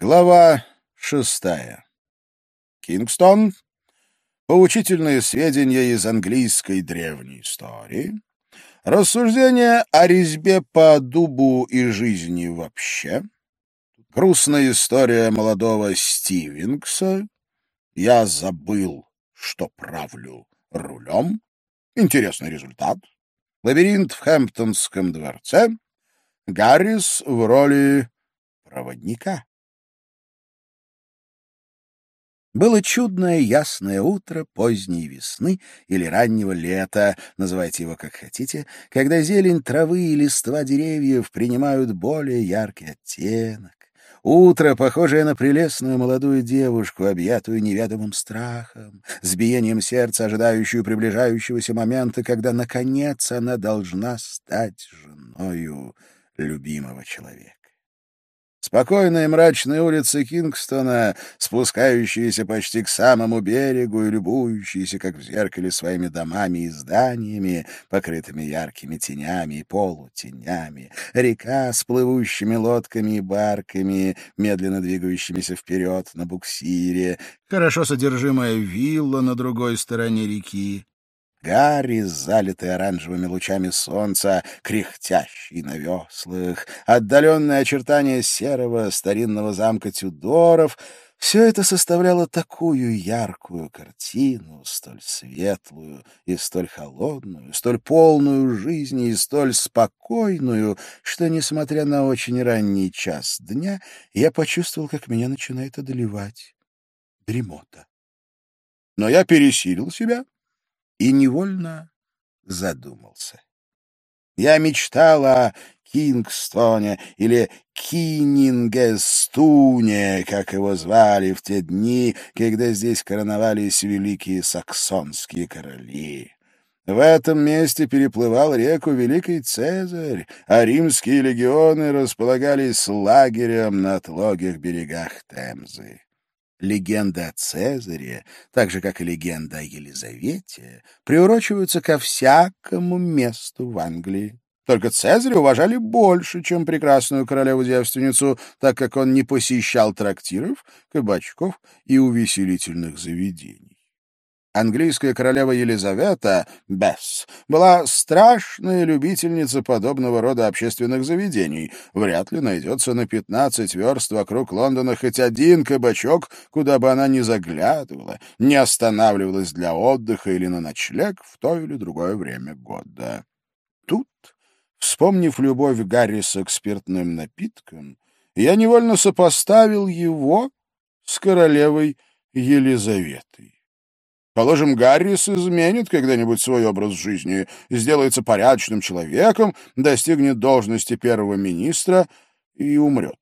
Глава шестая. Кингстон. Поучительные сведения из английской древней истории. Рассуждения о резьбе по дубу и жизни вообще. Грустная история молодого Стивенкса. Я забыл, что правлю рулем. Интересный результат. Лабиринт в Хэмптонском дворце. Гаррис в роли проводника. Было чудное ясное утро поздней весны или раннего лета, называйте его как хотите, когда зелень травы и листва деревьев принимают более яркий оттенок. Утро, похожее на прелестную молодую девушку, объятую неведомым страхом, с биением сердца, ожидающую приближающегося момента, когда, наконец, она должна стать женою любимого человека. Спокойные мрачные улицы Кингстона, спускающиеся почти к самому берегу и любующиеся, как в зеркале, своими домами и зданиями, покрытыми яркими тенями и полутенями, река с плывущими лодками и барками, медленно двигающимися вперед на буксире, хорошо содержимая вилла на другой стороне реки, Гарри, залитый оранжевыми лучами солнца, кряхтящий на веслах, отдаленные очертания серого старинного замка Тюдоров — все это составляло такую яркую картину, столь светлую и столь холодную, столь полную жизни и столь спокойную, что, несмотря на очень ранний час дня, я почувствовал, как меня начинает одолевать дремота. Но я пересилил себя и невольно задумался. Я мечтал о Кингстоне или Кинингестуне, как его звали в те дни, когда здесь короновались великие саксонские короли. В этом месте переплывал реку Великий Цезарь, а римские легионы располагались лагерем на отлогих берегах Темзы. Легенда о Цезаре, так же, как и легенда о Елизавете, приурочиваются ко всякому месту в Англии. Только Цезаря уважали больше, чем прекрасную королеву-девственницу, так как он не посещал трактиров, кабачков и увеселительных заведений. Английская королева Елизавета, Бесс, была страшная любительница подобного рода общественных заведений. Вряд ли найдется на пятнадцать верст вокруг Лондона хоть один кабачок, куда бы она ни заглядывала, не останавливалась для отдыха или на ночлег в то или другое время года. Тут, вспомнив любовь Гарриса к спиртным напиткам, я невольно сопоставил его с королевой Елизаветой. Положим, Гаррис изменит когда-нибудь свой образ жизни, сделается порядочным человеком, достигнет должности первого министра и умрет.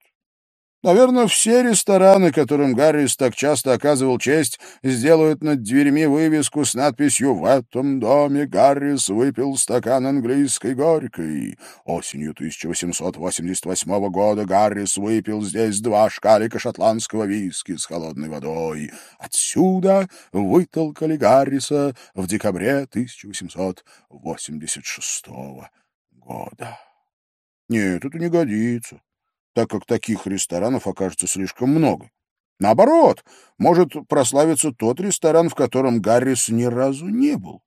Наверное, все рестораны, которым Гаррис так часто оказывал честь, сделают над дверьми вывеску с надписью «В этом доме Гаррис выпил стакан английской горькой». Осенью 1888 года Гаррис выпил здесь два шкалика шотландского виски с холодной водой. Отсюда вытолкали Гарриса в декабре 1886 года. Нет, это не годится так как таких ресторанов окажется слишком много. Наоборот, может прославиться тот ресторан, в котором Гаррис ни разу не был.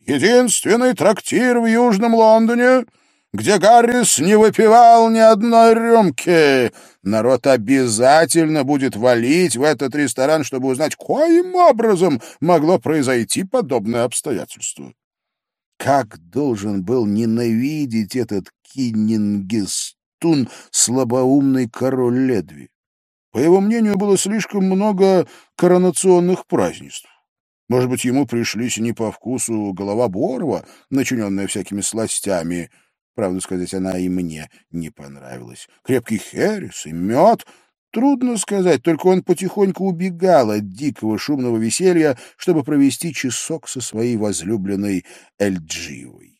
Единственный трактир в Южном Лондоне, где Гаррис не выпивал ни одной рюмки. Народ обязательно будет валить в этот ресторан, чтобы узнать, каким образом могло произойти подобное обстоятельство. Как должен был ненавидеть этот Киннингес Тун слабоумный король Ледви. По его мнению, было слишком много коронационных празднеств. Может быть, ему пришлись не по вкусу голова Борова, начиненная всякими сластями. Правду сказать, она и мне не понравилась. Крепкий херес и мед — Трудно сказать, только он потихоньку убегал от дикого шумного веселья, чтобы провести часок со своей возлюбленной Эльдживой.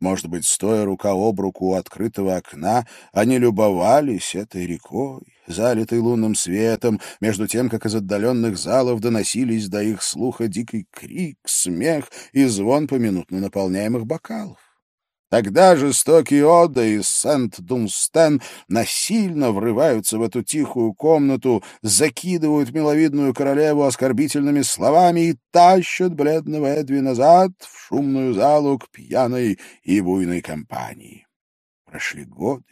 Может быть, стоя рука об руку у открытого окна, они любовались этой рекой, залитой лунным светом, между тем, как из отдаленных залов доносились до их слуха дикий крик, смех и звон поминутно наполняемых бокалов. Тогда жестокие Ода и Сент-Дунстен насильно врываются в эту тихую комнату, закидывают миловидную королеву оскорбительными словами и тащат бледного Эдви назад в шумную залу к пьяной и буйной компании. Прошли годы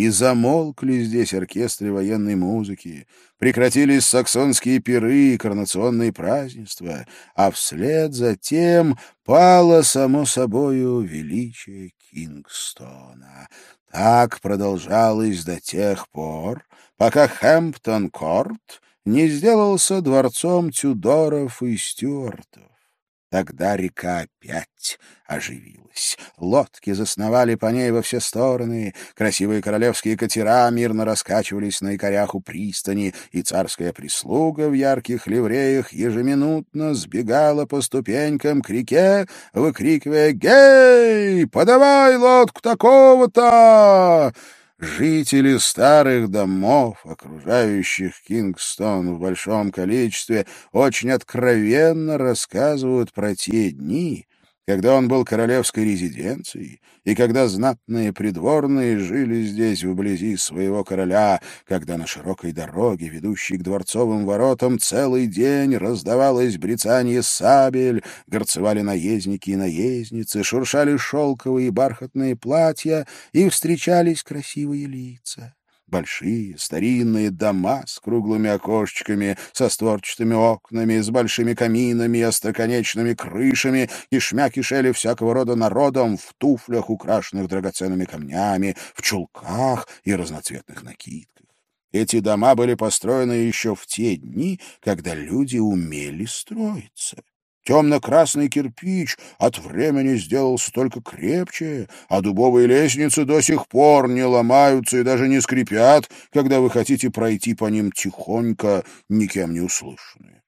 и замолкли здесь оркестры военной музыки, прекратились саксонские пиры и коронационные празднества, а вслед за тем пало, само собою, величие Кингстона. Так продолжалось до тех пор, пока Хэмптон-Корт не сделался дворцом Тюдоров и Стюартов. Тогда река опять оживилась. Лодки засновали по ней во все стороны, красивые королевские катера мирно раскачивались на якорях у пристани, и царская прислуга в ярких ливреях ежеминутно сбегала по ступенькам к реке, выкрикивая «Гей! Подавай лодку такого-то!» Жители старых домов, окружающих Кингстон в большом количестве, очень откровенно рассказывают про те дни, когда он был королевской резиденцией, и когда знатные придворные жили здесь вблизи своего короля, когда на широкой дороге, ведущей к дворцовым воротам, целый день раздавалось брецание сабель, горцевали наездники и наездницы, шуршали шелковые и бархатные платья, и встречались красивые лица. Большие, старинные дома с круглыми окошечками, со створчатыми окнами, с большими каминами и остроконечными крышами, кишмя кишели всякого рода народом в туфлях, украшенных драгоценными камнями, в чулках и разноцветных накидках. Эти дома были построены еще в те дни, когда люди умели строиться. Темно-красный кирпич от времени сделался только крепче, а дубовые лестницы до сих пор не ломаются и даже не скрипят, когда вы хотите пройти по ним тихонько, никем не услышанные.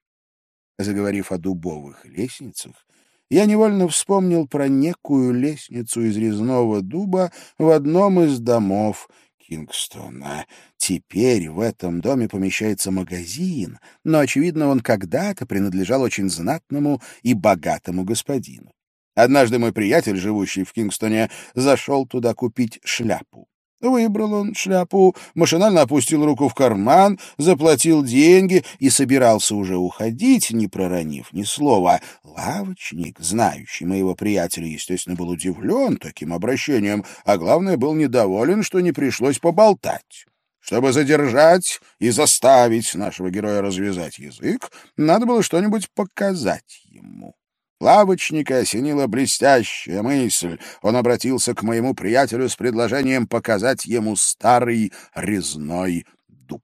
Заговорив о дубовых лестницах, я невольно вспомнил про некую лестницу из резного дуба в одном из домов — Кингстона. Теперь в этом доме помещается магазин, но, очевидно, он когда-то принадлежал очень знатному и богатому господину. Однажды мой приятель, живущий в Кингстоне, зашел туда купить шляпу. Выбрал он шляпу, машинально опустил руку в карман, заплатил деньги и собирался уже уходить, не проронив ни слова. Лавочник, знающий моего приятеля, естественно, был удивлен таким обращением, а главное, был недоволен, что не пришлось поболтать. Чтобы задержать и заставить нашего героя развязать язык, надо было что-нибудь показать ему. Лавочника осенила блестящая мысль. Он обратился к моему приятелю с предложением показать ему старый резной дуб.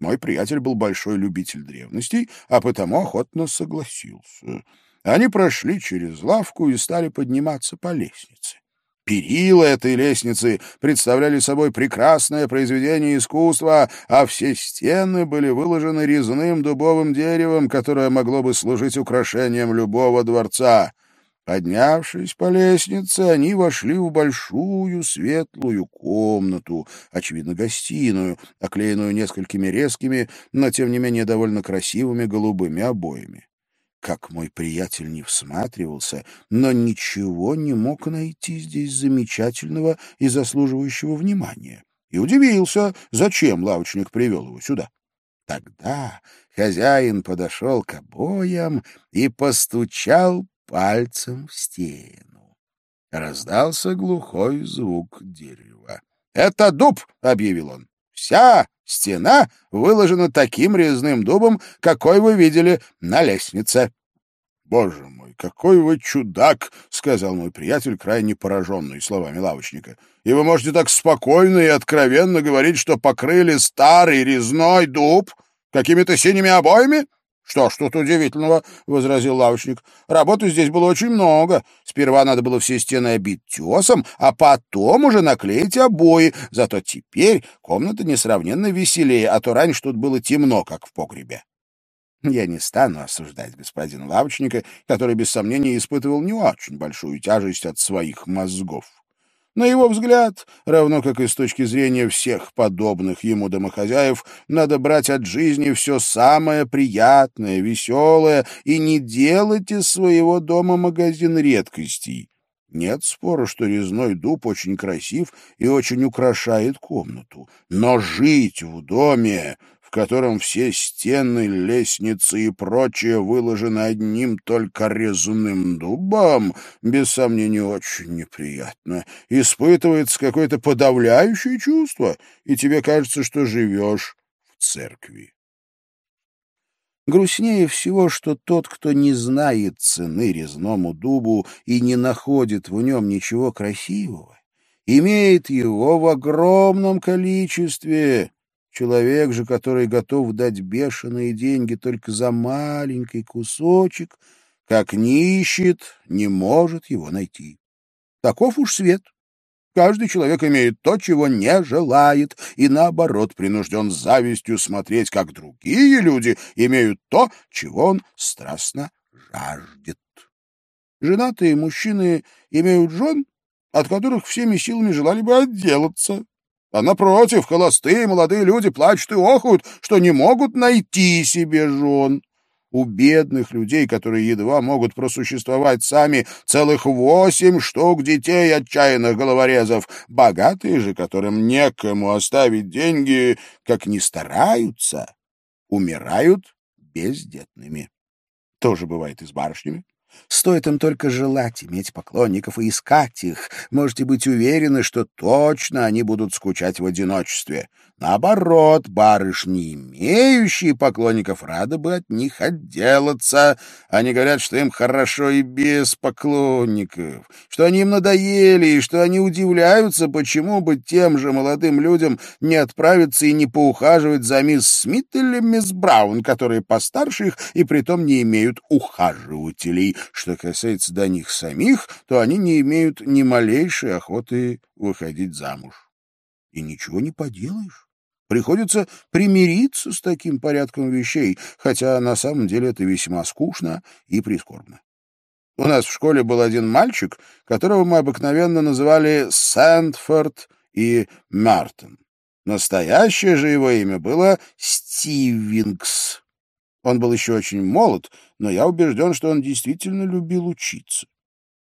Мой приятель был большой любитель древностей, а потому охотно согласился. Они прошли через лавку и стали подниматься по лестнице. Перила этой лестницы представляли собой прекрасное произведение искусства, а все стены были выложены резным дубовым деревом, которое могло бы служить украшением любого дворца. Поднявшись по лестнице, они вошли в большую светлую комнату, очевидно, гостиную, оклеенную несколькими резкими, но, тем не менее, довольно красивыми голубыми обоями. Как мой приятель не всматривался, но ничего не мог найти здесь замечательного и заслуживающего внимания. И удивился, зачем лавочник привел его сюда. Тогда хозяин подошел к обоям и постучал пальцем в стену. Раздался глухой звук дерева. — Это дуб! — объявил он. — Вся Стена выложена таким резным дубом, какой вы видели на лестнице. — Боже мой, какой вы чудак! — сказал мой приятель, крайне пораженный словами лавочника. — И вы можете так спокойно и откровенно говорить, что покрыли старый резной дуб какими-то синими обоями? — «Что ж тут удивительного?» — возразил лавочник. «Работы здесь было очень много. Сперва надо было все стены обить тесом, а потом уже наклеить обои. Зато теперь комната несравненно веселее, а то раньше тут было темно, как в погребе». Я не стану осуждать господина лавочника, который, без сомнения, испытывал не очень большую тяжесть от своих мозгов. На его взгляд, равно как и с точки зрения всех подобных ему домохозяев, надо брать от жизни все самое приятное, веселое и не делать из своего дома магазин редкостей. Нет спора, что резной дуб очень красив и очень украшает комнату. Но жить в доме, котором все стены, лестницы и прочее выложены одним только резным дубом, без сомнения, очень неприятно. Испытывается какое-то подавляющее чувство, и тебе кажется, что живешь в церкви. Грустнее всего, что тот, кто не знает цены резному дубу и не находит в нем ничего красивого, имеет его в огромном количестве. Человек же, который готов дать бешеные деньги только за маленький кусочек, как не ищет, не может его найти. Таков уж свет. Каждый человек имеет то, чего не желает, и, наоборот, принужден завистью смотреть, как другие люди имеют то, чего он страстно жаждет. Женатые мужчины имеют жен, от которых всеми силами желали бы отделаться. А напротив, холостые молодые люди плачут и охают, что не могут найти себе жен. У бедных людей, которые едва могут просуществовать сами, целых восемь штук детей отчаянных головорезов. Богатые же, которым некому оставить деньги, как ни стараются, умирают бездетными. Тоже бывает и с барышнями. Стоит им только желать иметь поклонников и искать их, можете быть уверены, что точно они будут скучать в одиночестве. Наоборот, барышни, имеющие поклонников, рады бы от них отделаться. Они говорят, что им хорошо и без поклонников, что они им надоели, и что они удивляются, почему бы тем же молодым людям не отправиться и не поухаживать за мисс Смит или мисс Браун, которые постарше их и притом не имеют ухаживателей. Что касается до них самих, то они не имеют ни малейшей охоты выходить замуж. И ничего не поделаешь. Приходится примириться с таким порядком вещей, хотя на самом деле это весьма скучно и прискорбно. У нас в школе был один мальчик, которого мы обыкновенно называли Сэндфорд и Мартин. Настоящее же его имя было Стивингс. Он был еще очень молод, но я убежден, что он действительно любил учиться.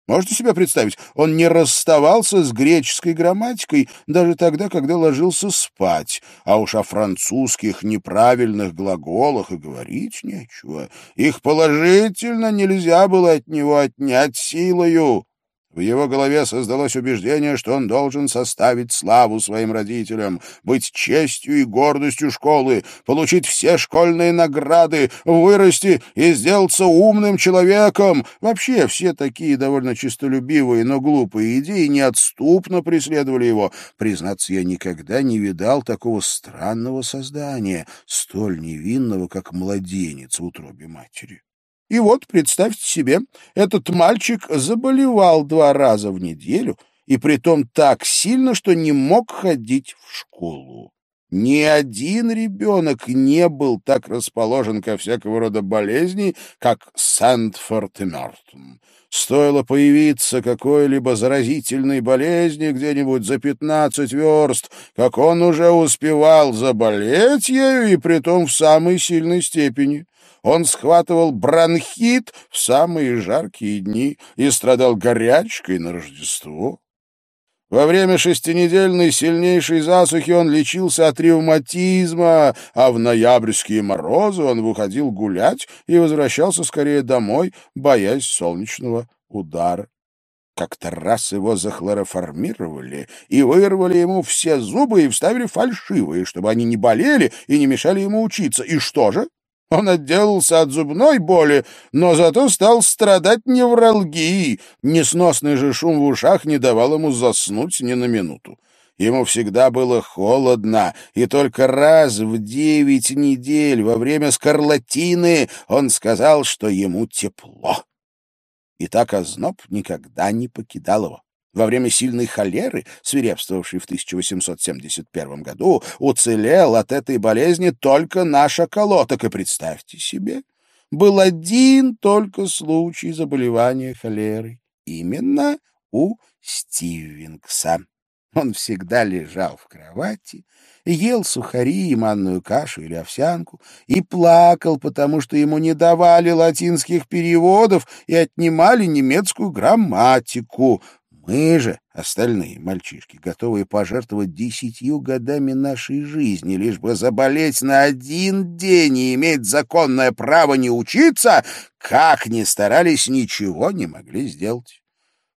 Можете себе представить, он не расставался с греческой грамматикой даже тогда, когда ложился спать, а уж о французских неправильных глаголах и говорить нечего. Их положительно нельзя было от него отнять силою. В его голове создалось убеждение, что он должен составить славу своим родителям, быть честью и гордостью школы, получить все школьные награды, вырасти и сделаться умным человеком. Вообще, все такие довольно честолюбивые, но глупые идеи неотступно преследовали его. Признаться, я никогда не видал такого странного создания, столь невинного, как младенец в утробе матери. И вот, представьте себе, этот мальчик заболевал два раза в неделю, и притом так сильно, что не мог ходить в школу. Ни один ребенок не был так расположен ко всякого рода болезни, как Сэндфорд и Мертон. Стоило появиться какой-либо заразительной болезни где-нибудь за пятнадцать верст, как он уже успевал заболеть ею, и притом в самой сильной степени. Он схватывал бронхит в самые жаркие дни и страдал горячкой на Рождество. Во время шестинедельной сильнейшей засухи он лечился от ревматизма, а в ноябрьские морозы он выходил гулять и возвращался скорее домой, боясь солнечного удара. Как-то раз его захлороформировали и вырвали ему все зубы и вставили фальшивые, чтобы они не болели и не мешали ему учиться. И что же? Он отделался от зубной боли, но зато стал страдать невралгией. Несносный же шум в ушах не давал ему заснуть ни на минуту. Ему всегда было холодно, и только раз в девять недель во время скарлатины он сказал, что ему тепло. И так озноб никогда не покидал его. Во время сильной холеры, свирепствовавшей в 1871 году, уцелел от этой болезни только наш околоток. И представьте себе, был один только случай заболевания холерой. Именно у Стивенкса. Он всегда лежал в кровати, ел сухари и манную кашу или овсянку и плакал, потому что ему не давали латинских переводов и отнимали немецкую грамматику. Мы же, остальные мальчишки, готовые пожертвовать десятью годами нашей жизни, лишь бы заболеть на один день и иметь законное право не учиться, как ни старались, ничего не могли сделать.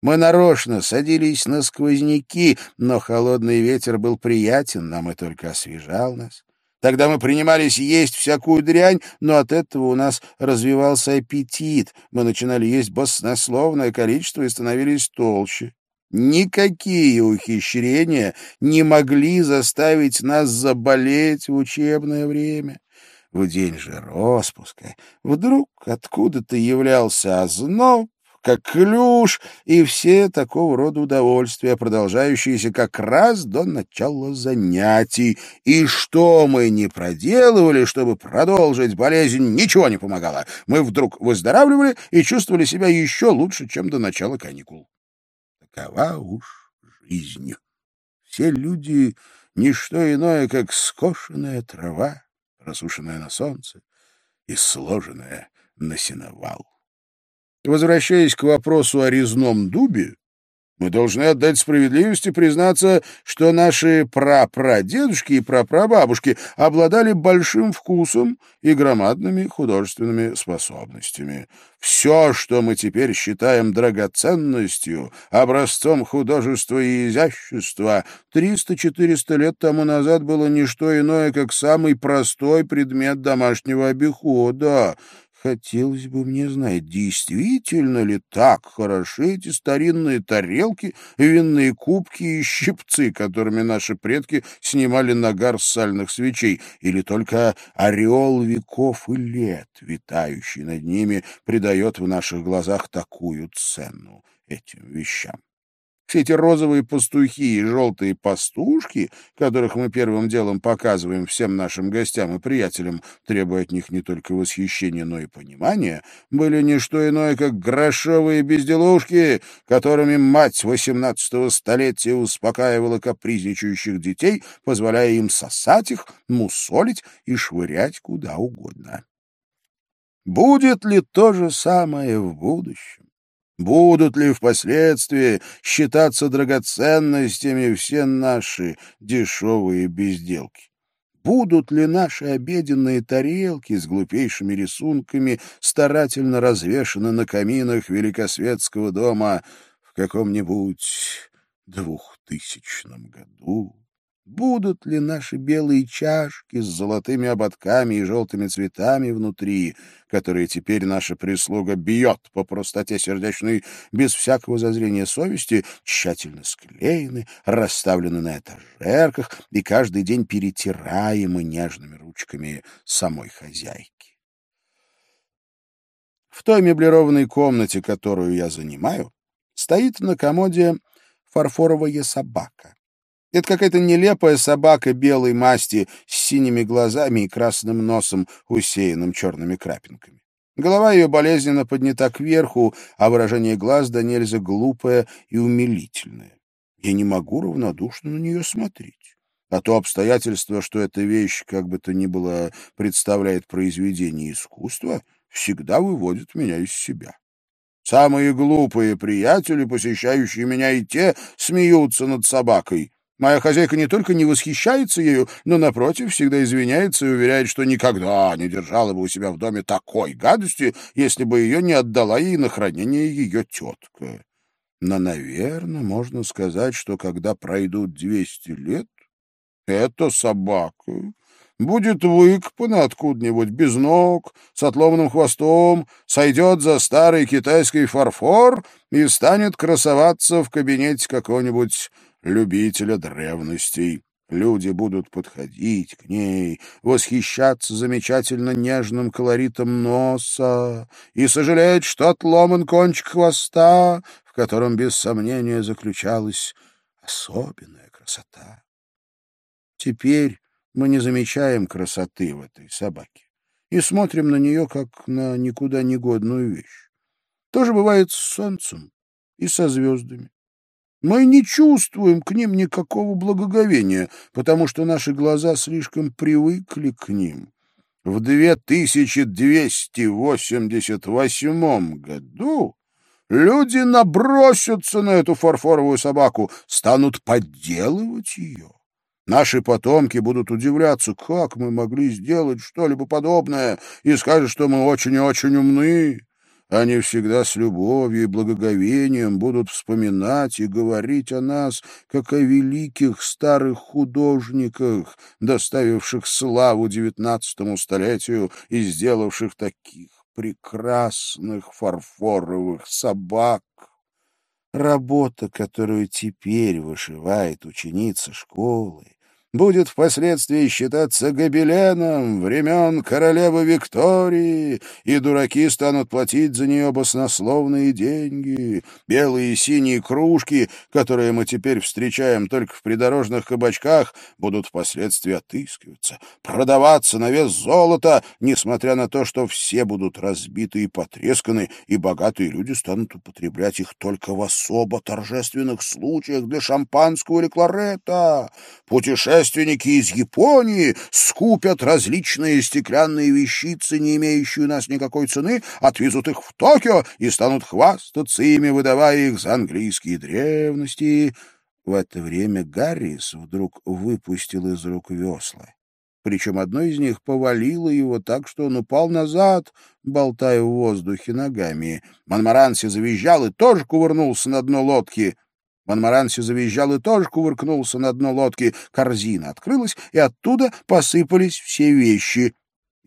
Мы нарочно садились на сквозняки, но холодный ветер был приятен нам и только освежал нас. Тогда мы принимались есть всякую дрянь, но от этого у нас развивался аппетит. Мы начинали есть баснословное количество и становились толще. Никакие ухищрения не могли заставить нас заболеть в учебное время. В день же распуска вдруг откуда-то являлся озноб, как клюш и все такого рода удовольствия, продолжающиеся как раз до начала занятий. И что мы не проделывали, чтобы продолжить болезнь, ничего не помогало. Мы вдруг выздоравливали и чувствовали себя еще лучше, чем до начала каникул. Такова уж жизнь. Все люди — ничто иное, как скошенная трава, просушенная на солнце и сложенная на сеновал. Возвращаясь к вопросу о резном дубе, мы должны отдать справедливости признаться, что наши прапрадедушки и прапрабабушки обладали большим вкусом и громадными художественными способностями. Все, что мы теперь считаем драгоценностью, образцом художества и изящества, 300-400 лет тому назад было не что иное, как самый простой предмет домашнего обихода — Хотелось бы мне знать, действительно ли так хороши эти старинные тарелки, винные кубки и щипцы, которыми наши предки снимали нагар с сальных свечей, или только ореол веков и лет, витающий над ними, придает в наших глазах такую цену этим вещам. Все эти розовые пастухи и желтые пастушки, которых мы первым делом показываем всем нашим гостям и приятелям, требуя от них не только восхищения, но и понимания, были не что иное, как грошовые безделушки, которыми мать восемнадцатого столетия успокаивала капризничающих детей, позволяя им сосать их, мусолить и швырять куда угодно. Будет ли то же самое в будущем? Будут ли впоследствии считаться драгоценностями все наши дешевые безделки? Будут ли наши обеденные тарелки с глупейшими рисунками старательно развешаны на каминах Великосветского дома в каком-нибудь двухтысячном году? Будут ли наши белые чашки с золотыми ободками и желтыми цветами внутри, которые теперь наша прислуга бьет по простоте сердечной без всякого зазрения совести, тщательно склеены, расставлены на этажерках и каждый день перетираемы нежными ручками самой хозяйки? В той меблированной комнате, которую я занимаю, стоит на комоде фарфоровая собака. Это какая-то нелепая собака белой масти с синими глазами и красным носом, усеянным черными крапинками. Голова ее болезненно поднята кверху, а выражение глаз да нельзя глупое и умилительное. Я не могу равнодушно на нее смотреть. А то обстоятельство, что эта вещь, как бы то ни было, представляет произведение искусства, всегда выводит меня из себя. Самые глупые приятели, посещающие меня, и те смеются над собакой, Моя хозяйка не только не восхищается ею, но, напротив, всегда извиняется и уверяет, что никогда не держала бы у себя в доме такой гадости, если бы ее не отдала ей на хранение ее тетка. Но, наверное, можно сказать, что когда пройдут двести лет, эта собака будет выкопана откуда-нибудь без ног, с отломанным хвостом, сойдет за старый китайский фарфор и станет красоваться в кабинете какого-нибудь любителя древностей. Люди будут подходить к ней, восхищаться замечательно нежным колоритом носа и сожалеть, что отломан кончик хвоста, в котором, без сомнения, заключалась особенная красота. Теперь мы не замечаем красоты в этой собаке и смотрим на нее, как на никуда негодную вещь. То же бывает с солнцем и со звездами. Мы не чувствуем к ним никакого благоговения, потому что наши глаза слишком привыкли к ним. В 2288 году люди набросятся на эту фарфоровую собаку, станут подделывать ее. Наши потомки будут удивляться, как мы могли сделать что-либо подобное, и скажут, что мы очень и очень умны. Они всегда с любовью и благоговением будут вспоминать и говорить о нас, как о великих старых художниках, доставивших славу девятнадцатому столетию и сделавших таких прекрасных фарфоровых собак. Работа, которую теперь вышивает ученица школы, будет впоследствии считаться гобеленом времен королевы Виктории, и дураки станут платить за нее баснословные деньги. Белые и синие кружки, которые мы теперь встречаем только в придорожных кабачках, будут впоследствии отыскиваться, продаваться на вес золота, несмотря на то, что все будут разбиты и потресканы, и богатые люди станут употреблять их только в особо торжественных случаях для шампанского или кларета. Путешествия путешественники из Японии скупят различные стеклянные вещицы, не имеющие у нас никакой цены, отвезут их в Токио и станут хвастаться ими, выдавая их за английские древности. В это время Гаррис вдруг выпустил из рук весла. Причем одно из них повалило его так, что он упал назад, болтая в воздухе ногами. Монмаранси завизжал и тоже кувырнулся на дно лодки. Монмаранси завизжал и тоже кувыркнулся на дно лодки. Корзина открылась, и оттуда посыпались все вещи.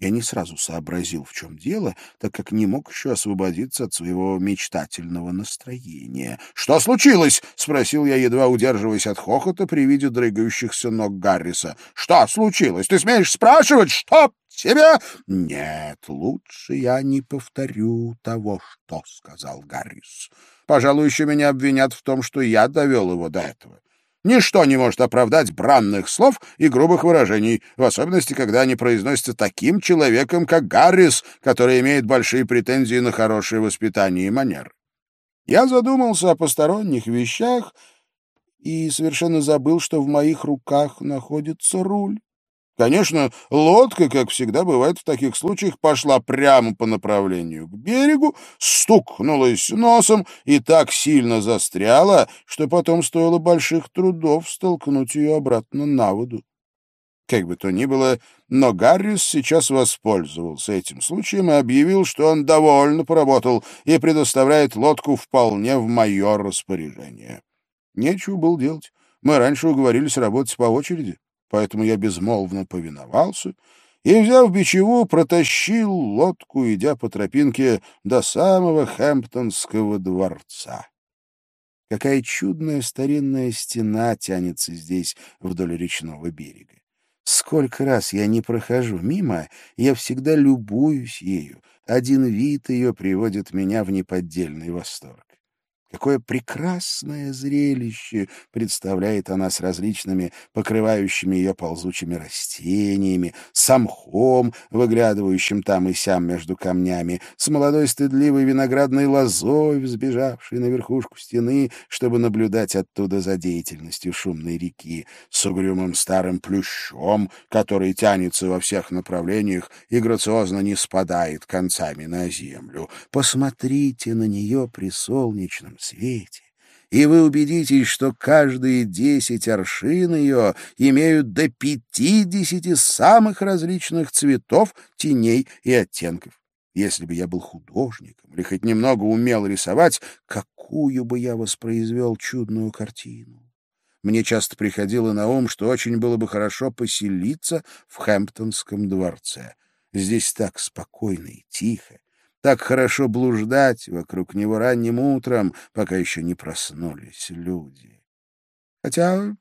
Я не сразу сообразил, в чем дело, так как не мог еще освободиться от своего мечтательного настроения. «Что случилось?» — спросил я, едва удерживаясь от хохота при виде дрыгающихся ног Гарриса. «Что случилось? Ты смеешь спрашивать, что тебе?» «Нет, лучше я не повторю того, что сказал Гаррис. Пожалуй, еще меня обвинят в том, что я довел его до этого. Ничто не может оправдать бранных слов и грубых выражений, в особенности, когда они произносятся таким человеком, как Гаррис, который имеет большие претензии на хорошее воспитание и манер. Я задумался о посторонних вещах и совершенно забыл, что в моих руках находится руль. Конечно, лодка, как всегда бывает в таких случаях, пошла прямо по направлению к берегу, стукнулась носом и так сильно застряла, что потом стоило больших трудов столкнуть ее обратно на воду. Как бы то ни было, но Гаррис сейчас воспользовался этим случаем и объявил, что он довольно поработал и предоставляет лодку вполне в мое распоряжение. Нечего было делать. Мы раньше уговорились работать по очереди поэтому я безмолвно повиновался и, взяв бичеву, протащил лодку, идя по тропинке до самого Хэмптонского дворца. Какая чудная старинная стена тянется здесь вдоль речного берега. Сколько раз я не прохожу мимо, я всегда любуюсь ею. Один вид ее приводит меня в неподдельный восторг. Какое прекрасное зрелище представляет она с различными покрывающими ее ползучими растениями, с мхом, выглядывающим там и сям между камнями, с молодой стыдливой виноградной лозой, взбежавшей на верхушку стены, чтобы наблюдать оттуда за деятельностью шумной реки, с угрюмым старым плющом, который тянется во всех направлениях и грациозно не спадает концами на землю. Посмотрите на нее при солнечном свете, и вы убедитесь, что каждые десять аршин ее имеют до пятидесяти самых различных цветов, теней и оттенков. Если бы я был художником или хоть немного умел рисовать, какую бы я воспроизвел чудную картину. Мне часто приходило на ум, что очень было бы хорошо поселиться в Хэмптонском дворце. Здесь так спокойно и тихо, так хорошо блуждать вокруг него ранним утром, пока еще не проснулись люди. Хотя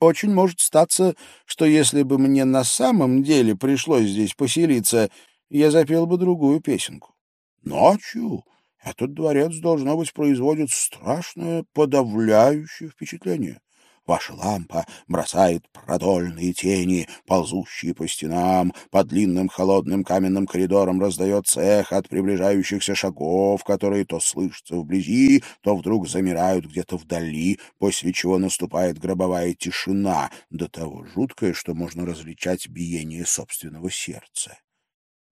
очень может статься, что если бы мне на самом деле пришлось здесь поселиться, я запел бы другую песенку. Ночью этот дворец, должно быть, производит страшное подавляющее впечатление. Ваша лампа бросает продольные тени, ползущие по стенам. По длинным холодным каменным коридорам раздается эхо от приближающихся шагов, которые то слышатся вблизи, то вдруг замирают где-то вдали, после чего наступает гробовая тишина, до того жуткая, что можно различать биение собственного сердца.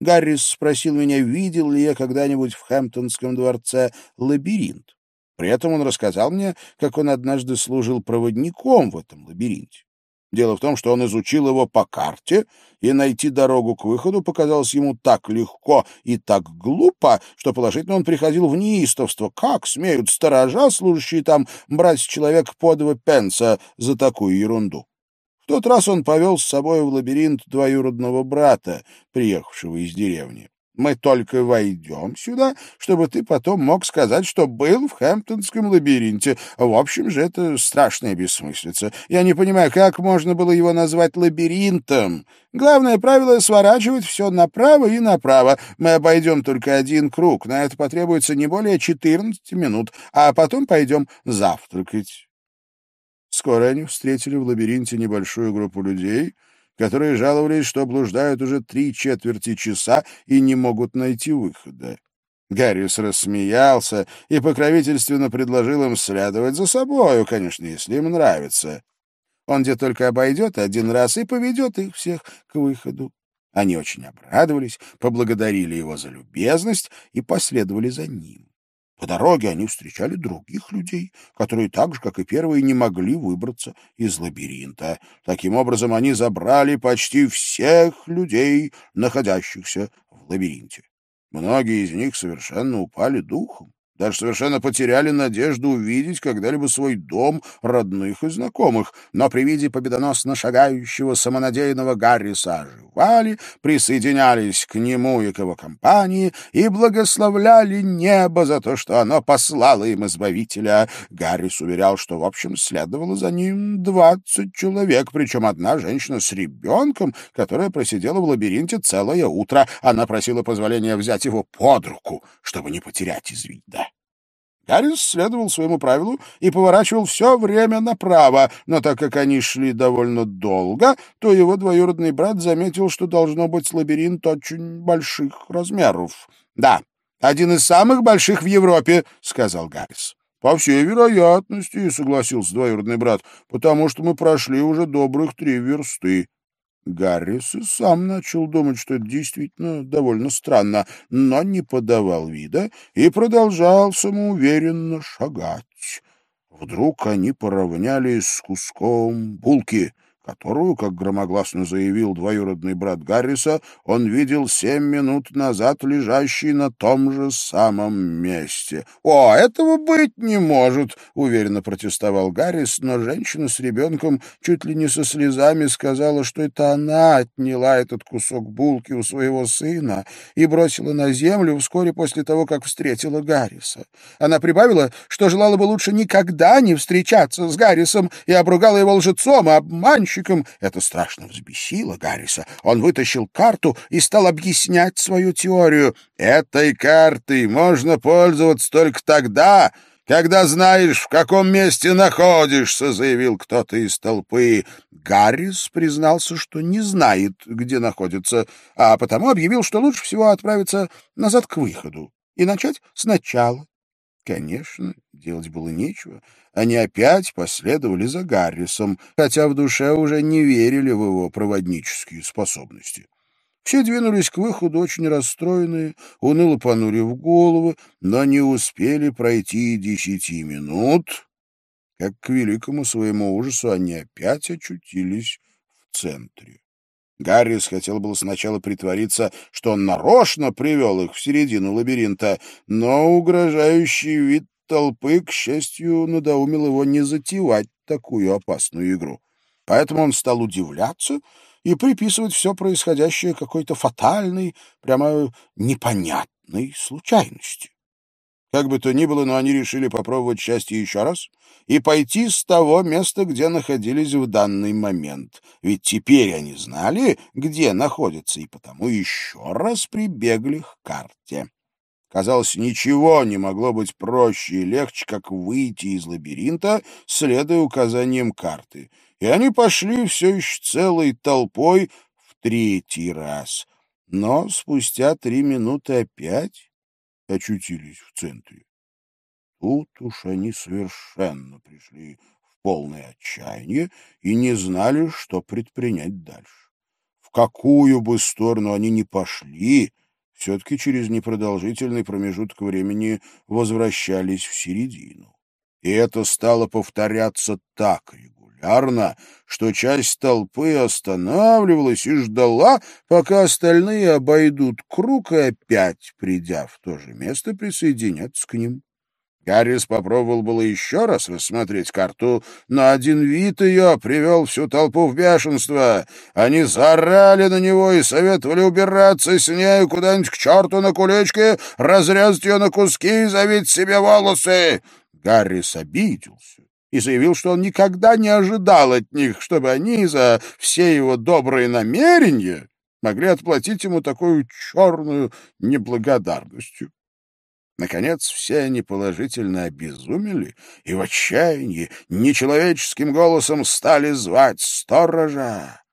Гаррис спросил меня, видел ли я когда-нибудь в Хэмптонском дворце лабиринт. При этом он рассказал мне, как он однажды служил проводником в этом лабиринте. Дело в том, что он изучил его по карте, и найти дорогу к выходу показалось ему так легко и так глупо, что положительно он приходил в неистовство. Как смеют сторожа, служащие там, брать с человека по два пенса за такую ерунду? В тот раз он повел с собой в лабиринт двоюродного брата, приехавшего из деревни. Мы только войдем сюда, чтобы ты потом мог сказать, что был в Хэмптонском лабиринте. В общем же, это страшная бессмыслица. Я не понимаю, как можно было его назвать лабиринтом. Главное правило — сворачивать все направо и направо. Мы обойдем только один круг. На это потребуется не более 14 минут, а потом пойдем завтракать. Скоро они встретили в лабиринте небольшую группу людей, которые жаловались, что блуждают уже три четверти часа и не могут найти выхода. Гаррис рассмеялся и покровительственно предложил им следовать за собою, конечно, если им нравится. Он где только обойдет один раз и поведет их всех к выходу. Они очень обрадовались, поблагодарили его за любезность и последовали за ним. По дороге они встречали других людей, которые так же, как и первые, не могли выбраться из лабиринта. Таким образом, они забрали почти всех людей, находящихся в лабиринте. Многие из них совершенно упали духом даже совершенно потеряли надежду увидеть когда-либо свой дом, родных и знакомых, но при виде победоносно шагающего самонадеянного Гарриса оживали, присоединялись к нему и к его компании и благословляли небо за то, что оно послало им избавителя. Гаррис уверял, что, в общем, следовало за ним двадцать человек, причем одна женщина с ребенком, которая просидела в лабиринте целое утро. Она просила позволения взять его под руку, чтобы не потерять из вида. Гаррис следовал своему правилу и поворачивал все время направо, но так как они шли довольно долго, то его двоюродный брат заметил, что должно быть лабиринт очень больших размеров. — Да, один из самых больших в Европе, — сказал Гаррис. — По всей вероятности, — согласился двоюродный брат, — потому что мы прошли уже добрых три версты. Гаррис и сам начал думать, что это действительно довольно странно, но не подавал вида и продолжал самоуверенно шагать. Вдруг они поравнялись с куском булки — которую, как громогласно заявил двоюродный брат Гарриса, он видел семь минут назад лежащей на том же самом месте. «О, этого быть не может!» — уверенно протестовал Гаррис, но женщина с ребенком чуть ли не со слезами сказала, что это она отняла этот кусок булки у своего сына и бросила на землю вскоре после того, как встретила Гарриса. Она прибавила, что желала бы лучше никогда не встречаться с Гаррисом и обругала его лжецом и обманщиком, ящиком. Это страшно взбесило Гарриса. Он вытащил карту и стал объяснять свою теорию. «Этой картой можно пользоваться только тогда, когда знаешь, в каком месте находишься», — заявил кто-то из толпы. Гаррис признался, что не знает, где находится, а потому объявил, что лучше всего отправиться назад к выходу и начать сначала. Конечно, делать было нечего. Они опять последовали за Гаррисом, хотя в душе уже не верили в его проводнические способности. Все двинулись к выходу очень расстроенные, уныло понурив головы, но не успели пройти десяти минут, как к великому своему ужасу они опять очутились в центре. Гаррис хотел было сначала притвориться, что он нарочно привел их в середину лабиринта, но угрожающий вид толпы, к счастью, надоумил его не затевать такую опасную игру. Поэтому он стал удивляться и приписывать все происходящее какой-то фатальной, прямо непонятной случайности. Как бы то ни было, но они решили попробовать счастье еще раз и пойти с того места, где находились в данный момент. Ведь теперь они знали, где находятся, и потому еще раз прибегли к карте. Казалось, ничего не могло быть проще и легче, как выйти из лабиринта, следуя указаниям карты. И они пошли все еще целой толпой в третий раз. Но спустя три минуты опять очутились в центре. Тут уж они совершенно пришли в полное отчаяние и не знали, что предпринять дальше. В какую бы сторону они ни пошли, все-таки через непродолжительный промежуток времени возвращались в середину. И это стало повторяться так регулярно, что часть толпы останавливалась и ждала, пока остальные обойдут круг и опять, придя в то же место, присоединятся к ним. Гаррис попробовал было еще раз рассмотреть карту, но один вид ее привел всю толпу в бешенство. Они заорали на него и советовали убираться с ней куда-нибудь к черту на кулечке, разрезать ее на куски и завить себе волосы. Гаррис обиделся и заявил, что он никогда не ожидал от них, чтобы они за все его добрые намерения могли отплатить ему такую черную неблагодарностью. Наконец, все они положительно обезумели и в отчаянии нечеловеческим голосом стали звать сторожа.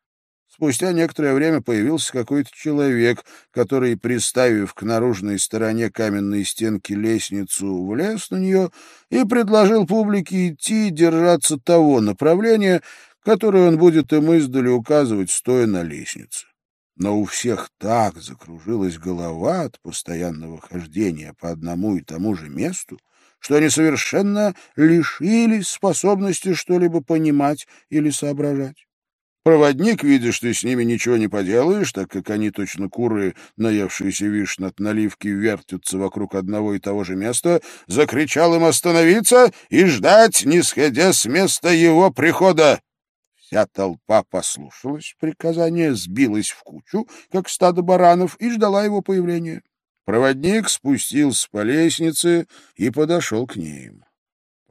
Спустя некоторое время появился какой-то человек, который, приставив к наружной стороне каменной стенки лестницу, влез на нее и предложил публике идти и держаться того направления, которое он будет им издали указывать, стоя на лестнице но у всех так закружилась голова от постоянного хождения по одному и тому же месту, что они совершенно лишились способности что-либо понимать или соображать. Проводник, видя, что с ними ничего не поделаешь, так как они точно куры, наевшиеся вишн от наливки, вертятся вокруг одного и того же места, закричал им остановиться и ждать, не сходя с места его прихода. Вся толпа послушалась приказания, сбилась в кучу, как стадо баранов, и ждала его появления. Проводник спустился по лестнице и подошел к ним.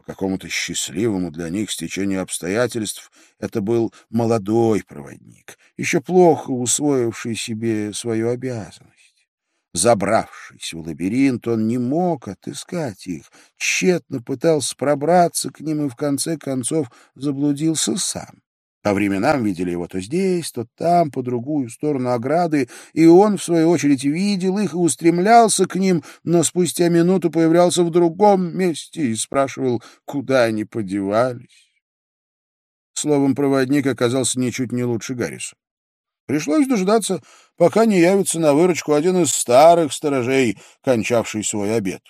По какому-то счастливому для них стечению обстоятельств это был молодой проводник, еще плохо усвоивший себе свою обязанность. Забравшись в лабиринт, он не мог отыскать их, тщетно пытался пробраться к ним и в конце концов заблудился сам. По временам видели его то здесь, то там, по другую сторону ограды, и он, в свою очередь, видел их и устремлялся к ним, но спустя минуту появлялся в другом месте и спрашивал, куда они подевались. Словом, проводник оказался ничуть не лучше Гарриса. Пришлось дождаться, пока не явится на выручку один из старых сторожей, кончавший свой обед.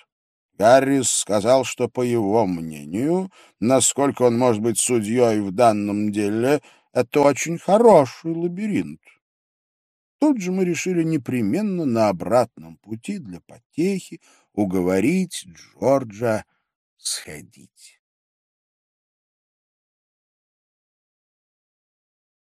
Гаррис сказал, что, по его мнению, насколько он может быть судьей в данном деле, это очень хороший лабиринт. Тут же мы решили непременно на обратном пути для потехи уговорить Джорджа сходить.